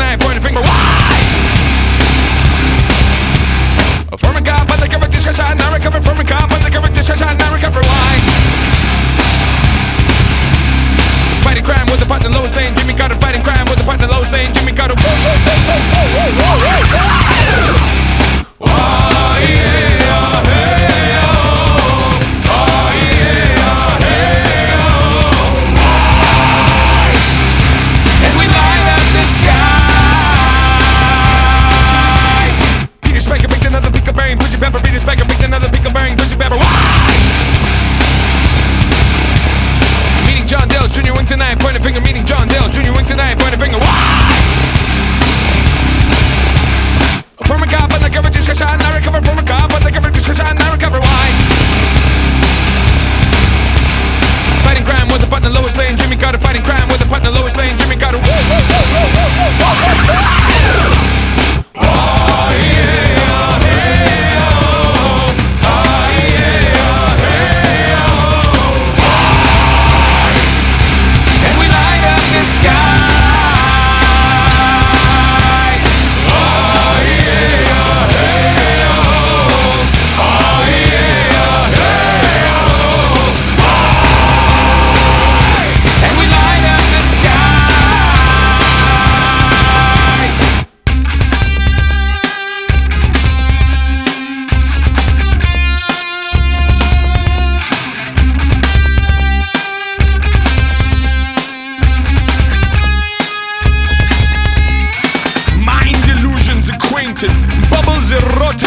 and I ain't finger. Why? A former cop, but the correct discussion, not recovering from a cop, but the correct discussion, not recovering. Why? Fighting crime with the partner lowest name, Jimmy Carter fighting crime.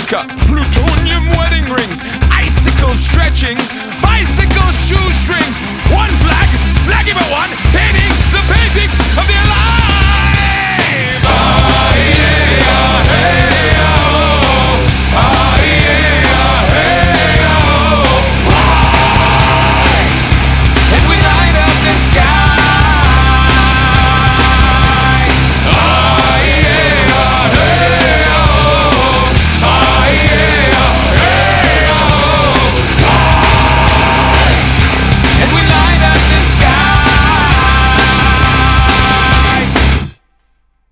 replica, plutonium wedding rings, icicle stretchings, bicycle shoestrings, one